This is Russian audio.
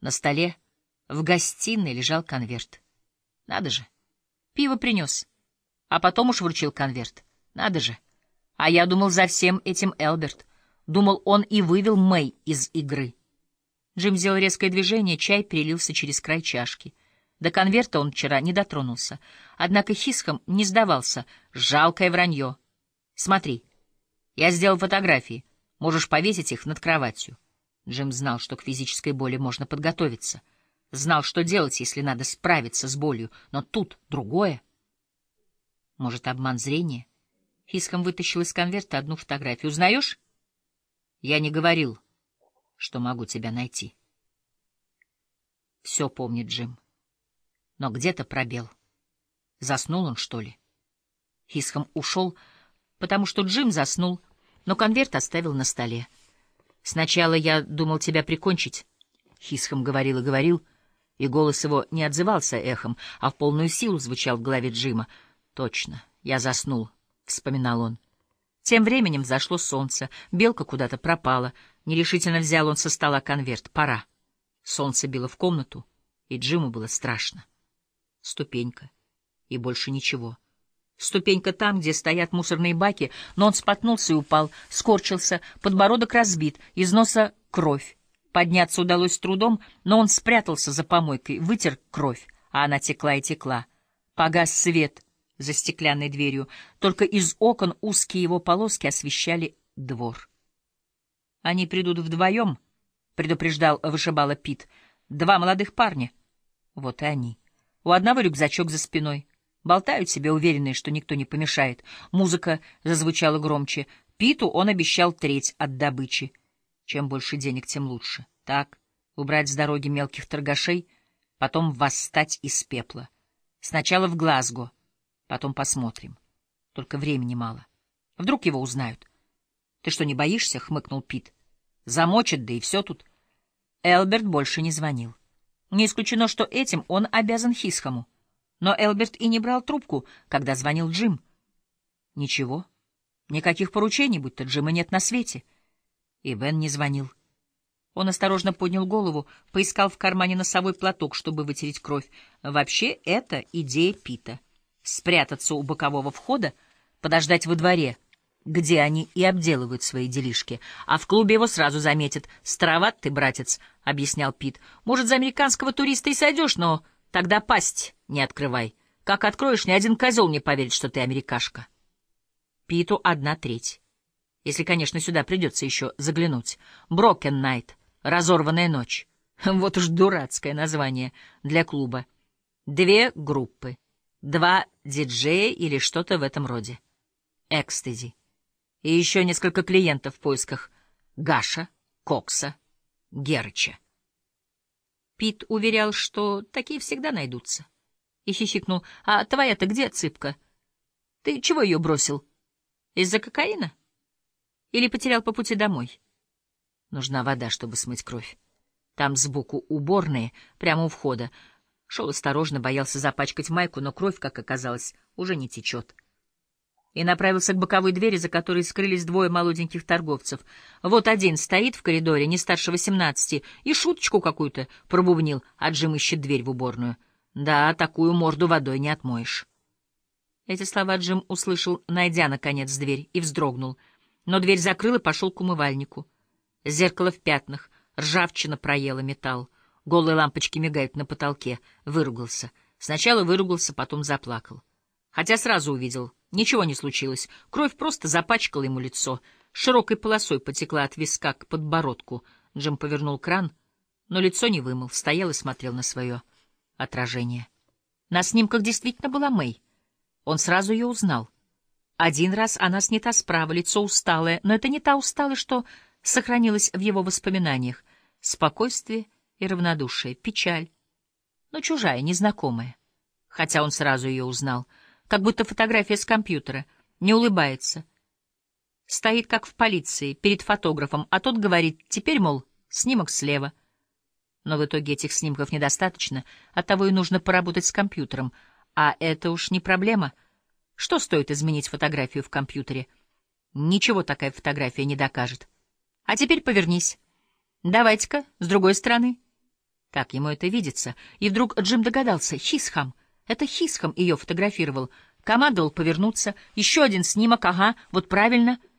На столе в гостиной лежал конверт. Надо же, пиво принес, а потом уж вручил конверт. Надо же. А я думал за всем этим Элберт. Думал, он и вывел Мэй из игры. Джим сделал резкое движение, чай перелился через край чашки. До конверта он вчера не дотронулся. Однако Хисхом не сдавался. Жалкое вранье. Смотри, я сделал фотографии. Можешь повесить их над кроватью. Джим знал, что к физической боли можно подготовиться. Знал, что делать, если надо справиться с болью. Но тут другое. Может, обман зрения? Хисхом вытащил из конверта одну фотографию. Узнаешь? Я не говорил, что могу тебя найти. Все помнит Джим. Но где-то пробел. Заснул он, что ли? Хисхом ушел, потому что Джим заснул, но конверт оставил на столе. «Сначала я думал тебя прикончить», — Хисхом говорил и говорил, и голос его не отзывался эхом, а в полную силу звучал в голове Джима. «Точно, я заснул», — вспоминал он. Тем временем зашло солнце, белка куда-то пропала. Нерешительно взял он со стола конверт. Пора. Солнце било в комнату, и Джиму было страшно. Ступенька. И больше ничего. Ступенька там, где стоят мусорные баки, но он споткнулся и упал, скорчился, подбородок разбит, из носа кровь. Подняться удалось с трудом, но он спрятался за помойкой, вытер кровь, а она текла и текла. Погас свет за стеклянной дверью, только из окон узкие его полоски освещали двор. «Они придут вдвоем», — предупреждал вышибала Пит. «Два молодых парня». Вот и они. У одного рюкзачок за спиной. Болтают себе, уверенные, что никто не помешает. Музыка зазвучала громче. Питу он обещал треть от добычи. Чем больше денег, тем лучше. Так, убрать с дороги мелких торгашей, потом восстать из пепла. Сначала в Глазго, потом посмотрим. Только времени мало. Вдруг его узнают. — Ты что, не боишься? — хмыкнул Пит. — Замочат, да и все тут. Элберт больше не звонил. Не исключено, что этим он обязан Хисхому. Но Элберт и не брал трубку, когда звонил Джим. Ничего. Никаких поручений, будто Джима нет на свете. И Бен не звонил. Он осторожно поднял голову, поискал в кармане носовой платок, чтобы вытереть кровь. Вообще, это идея Пита. Спрятаться у бокового входа, подождать во дворе, где они и обделывают свои делишки. А в клубе его сразу заметят. «Староват ты, братец», — объяснял Пит. «Может, за американского туриста и сойдешь, но Тогда пасть не открывай. Как откроешь, ни один козел не поверит, что ты америкашка. Питу одна треть. Если, конечно, сюда придется еще заглянуть. Брокен Найт. Разорванная ночь. Вот уж дурацкое название для клуба. Две группы. Два диджея или что-то в этом роде. Экстази. И еще несколько клиентов в поисках Гаша, Кокса, Герча. Пит уверял, что такие всегда найдутся. И хихикнул. — А твоя-то где, цыпка? Ты чего ее бросил? Из-за кокаина? Или потерял по пути домой? Нужна вода, чтобы смыть кровь. Там сбоку уборные, прямо у входа. Шел осторожно, боялся запачкать майку, но кровь, как оказалось, уже не течет и направился к боковой двери, за которой скрылись двое молоденьких торговцев. Вот один стоит в коридоре, не старше восемнадцати, и шуточку какую-то пробубнил, а Джим ищет дверь в уборную. Да, такую морду водой не отмоешь. Эти слова Джим услышал, найдя, наконец, дверь, и вздрогнул. Но дверь закрыл и пошел к умывальнику. Зеркало в пятнах, ржавчина проела металл. Голые лампочки мигают на потолке. Выругался. Сначала выругался, потом заплакал. Хотя сразу увидел — Ничего не случилось. Кровь просто запачкала ему лицо. Широкой полосой потекла от виска к подбородку. Джим повернул кран, но лицо не вымыл, стоял и смотрел на свое отражение. На снимках действительно была Мэй. Он сразу ее узнал. Один раз она снята справа, лицо усталое, но это не та усталость, что сохранилась в его воспоминаниях. Спокойствие и равнодушие, печаль, но чужая, незнакомая. Хотя он сразу ее узнал — как будто фотография с компьютера, не улыбается. Стоит, как в полиции, перед фотографом, а тот говорит, теперь, мол, снимок слева. Но в итоге этих снимков недостаточно, оттого и нужно поработать с компьютером. А это уж не проблема. Что стоит изменить фотографию в компьютере? Ничего такая фотография не докажет. А теперь повернись. Давайте-ка, с другой стороны. Так ему это видится. И вдруг Джим догадался. Хисхам. Это Хисхам ее фотографировал. Командовал повернуться. Еще один снимок. Ага, вот правильно —